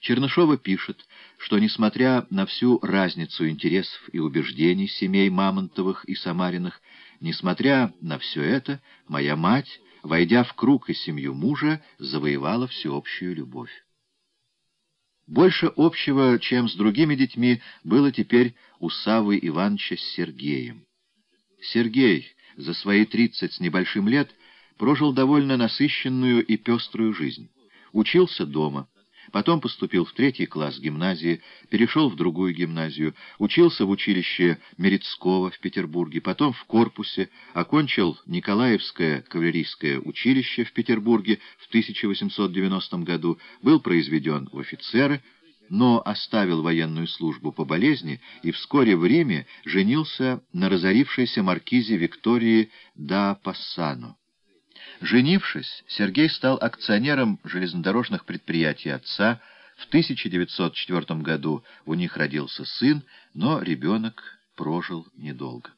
Чернышова пишет, что, несмотря на всю разницу интересов и убеждений семей Мамонтовых и Самариных, несмотря на все это, моя мать, войдя в круг и семью мужа, завоевала всеобщую любовь. Больше общего, чем с другими детьми, было теперь у Савы Ивановича с Сергеем. Сергей за свои тридцать с небольшим лет прожил довольно насыщенную и пеструю жизнь. Учился дома, потом поступил в третий класс гимназии, перешел в другую гимназию, учился в училище Мерецкого в Петербурге, потом в корпусе, окончил Николаевское кавалерийское училище в Петербурге в 1890 году, был произведен в офицеры, но оставил военную службу по болезни и вскоре в Риме женился на разорившейся маркизе Виктории да Пассано. Женившись, Сергей стал акционером железнодорожных предприятий отца. В 1904 году у них родился сын, но ребенок прожил недолго.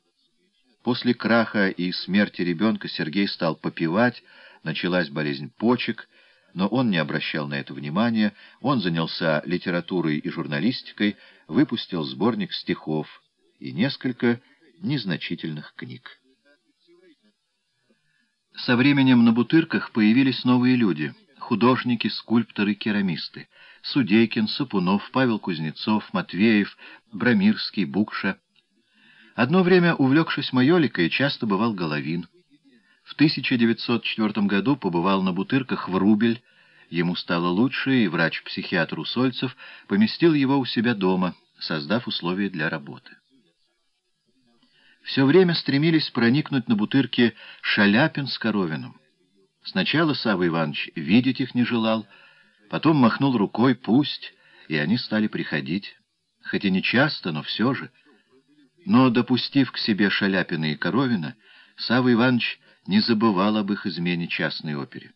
После краха и смерти ребенка Сергей стал попивать, началась болезнь почек, но он не обращал на это внимания, он занялся литературой и журналистикой, выпустил сборник стихов и несколько незначительных книг. Со временем на Бутырках появились новые люди — художники, скульпторы, керамисты. Судейкин, Сапунов, Павел Кузнецов, Матвеев, Брамирский, Букша. Одно время, увлекшись майоликой, часто бывал Головин. В 1904 году побывал на Бутырках в Рубель. Ему стало лучше, и врач-психиатр Усольцев поместил его у себя дома, создав условия для работы все время стремились проникнуть на бутырке Шаляпин с Коровиным. Сначала Савва Иванович видеть их не желал, потом махнул рукой «пусть», и они стали приходить, хоть и не часто, но все же. Но, допустив к себе Шаляпина и Коровина, Савва Иванович не забывал об их измене частной опере.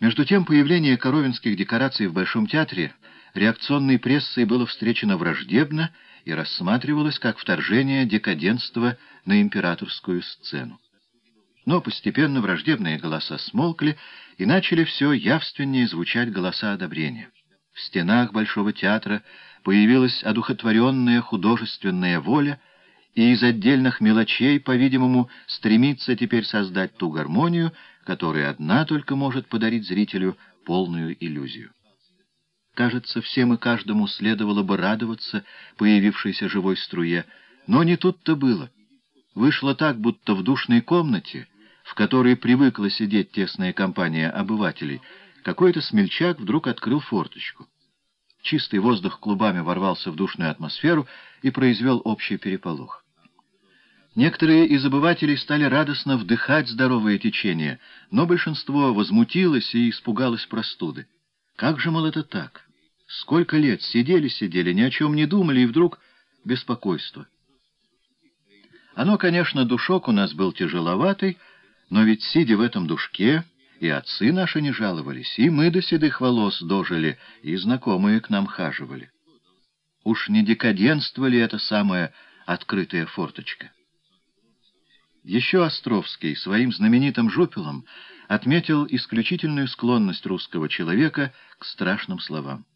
Между тем, появление коровинских декораций в Большом театре реакционной прессой было встречено враждебно и рассматривалось как вторжение декаденства на императорскую сцену. Но постепенно враждебные голоса смолкли, и начали все явственнее звучать голоса одобрения. В стенах Большого театра появилась одухотворенная художественная воля, и из отдельных мелочей, по-видимому, стремится теперь создать ту гармонию, которая одна только может подарить зрителю полную иллюзию. Кажется, всем и каждому следовало бы радоваться появившейся живой струе, но не тут-то было. Вышло так, будто в душной комнате, в которой привыкла сидеть тесная компания обывателей, какой-то смельчак вдруг открыл форточку. Чистый воздух клубами ворвался в душную атмосферу и произвел общий переполох. Некоторые из обывателей стали радостно вдыхать здоровое течение, но большинство возмутилось и испугалось простуды. Как же, мол, это так? Сколько лет сидели-сидели, ни о чем не думали, и вдруг беспокойство. Оно, конечно, душок у нас был тяжеловатый, но ведь, сидя в этом душке, и отцы наши не жаловались, и мы до седых волос дожили, и знакомые к нам хаживали. Уж не декаденство ли это самая открытая форточка? Еще Островский своим знаменитым жупелом отметил исключительную склонность русского человека к страшным словам.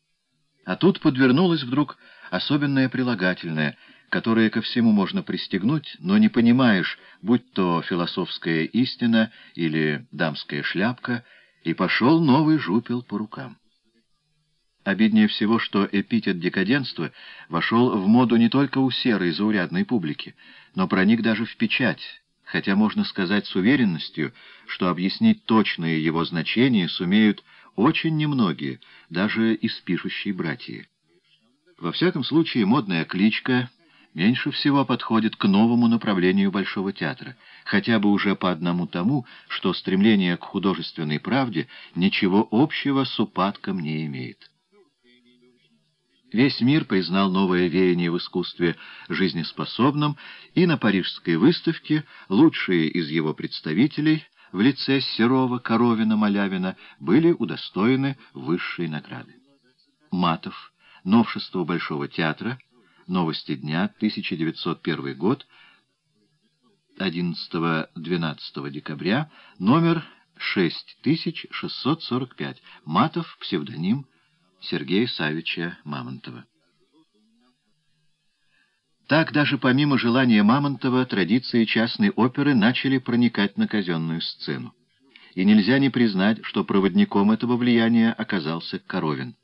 А тут подвернулось вдруг особенное прилагательное, которое ко всему можно пристегнуть, но не понимаешь, будь то философская истина или дамская шляпка, и пошел новый жупел по рукам. Обиднее всего, что эпитет декаденства вошел в моду не только у серой заурядной публики, но проник даже в печать, хотя можно сказать с уверенностью, что объяснить точное его значение сумеют очень немногие, даже из пишущей братьи. Во всяком случае, модная кличка меньше всего подходит к новому направлению Большого театра, хотя бы уже по одному тому, что стремление к художественной правде ничего общего с упадком не имеет. Весь мир признал новое веяние в искусстве жизнеспособным, и на Парижской выставке лучшие из его представителей в лице Серова, Коровина, Малявина были удостоены высшей награды. Матов, новшество Большого театра, новости дня, 1901 год, 11-12 декабря, номер 6645. Матов, псевдоним Сергея Савича Мамонтова. Так даже помимо желания Мамонтова традиции частной оперы начали проникать на казенную сцену. И нельзя не признать, что проводником этого влияния оказался Коровин.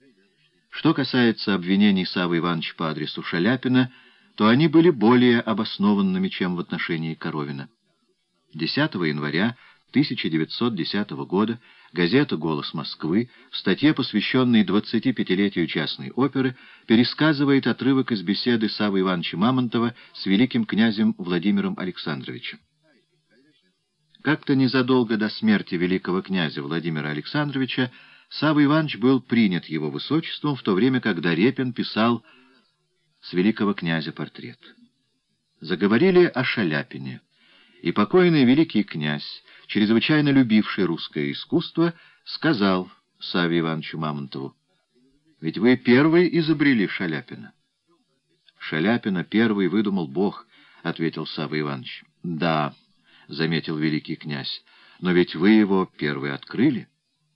Что касается обвинений Савы Ивановича по адресу Шаляпина, то они были более обоснованными, чем в отношении Коровина. 10 января 1910 года газета «Голос Москвы» в статье, посвященной 25-летию частной оперы, пересказывает отрывок из беседы Савы Ивановича Мамонтова с великим князем Владимиром Александровичем. Как-то незадолго до смерти великого князя Владимира Александровича Савва Иванович был принят его высочеством, в то время, когда Репин писал с великого князя портрет. Заговорили о Шаляпине, и покойный великий князь, чрезвычайно любивший русское искусство, сказал Саве Ивановичу Мамонтову, «Ведь вы первый изобрели Шаляпина». «Шаляпина первый выдумал Бог», — ответил Савва Иванович. «Да», — заметил великий князь, — «но ведь вы его первый открыли».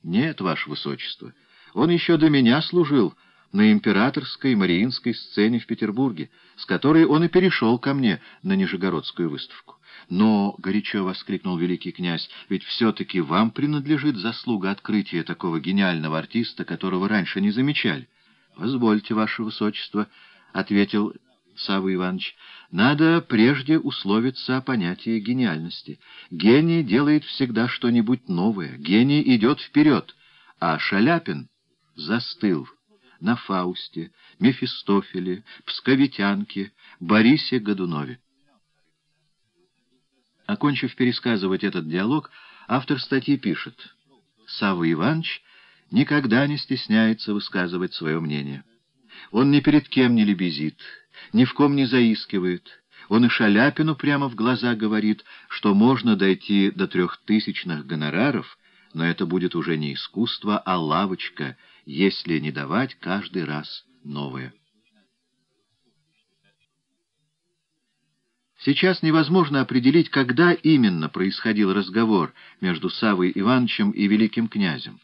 «Нет, ваше высочество, он еще до меня служил на императорской мариинской сцене в Петербурге, с которой он и перешел ко мне на Нижегородскую выставку. «Но», — горячо воскликнул великий князь, — «ведь все-таки вам принадлежит заслуга открытия такого гениального артиста, которого раньше не замечали». «Позвольте, ваше высочество», — ответил Савва Иванович, — «надо прежде условиться о понятии гениальности. Гений делает всегда что-нибудь новое, гений идет вперед, а Шаляпин застыл» на Фаусте, Мефистофеле, Псковитянке, Борисе Годунове. Окончив пересказывать этот диалог, автор статьи пишет, «Савва Иванович никогда не стесняется высказывать свое мнение. Он ни перед кем не лебезит, ни в ком не заискивает». Он и Шаляпину прямо в глаза говорит, что можно дойти до трехтысячных гонораров, но это будет уже не искусство, а лавочка, если не давать каждый раз новое. Сейчас невозможно определить, когда именно происходил разговор между Савой Ивановичем и великим князем.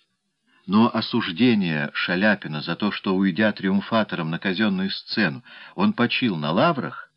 Но осуждение Шаляпина за то, что, уйдя триумфатором на казенную сцену, он почил на лаврах,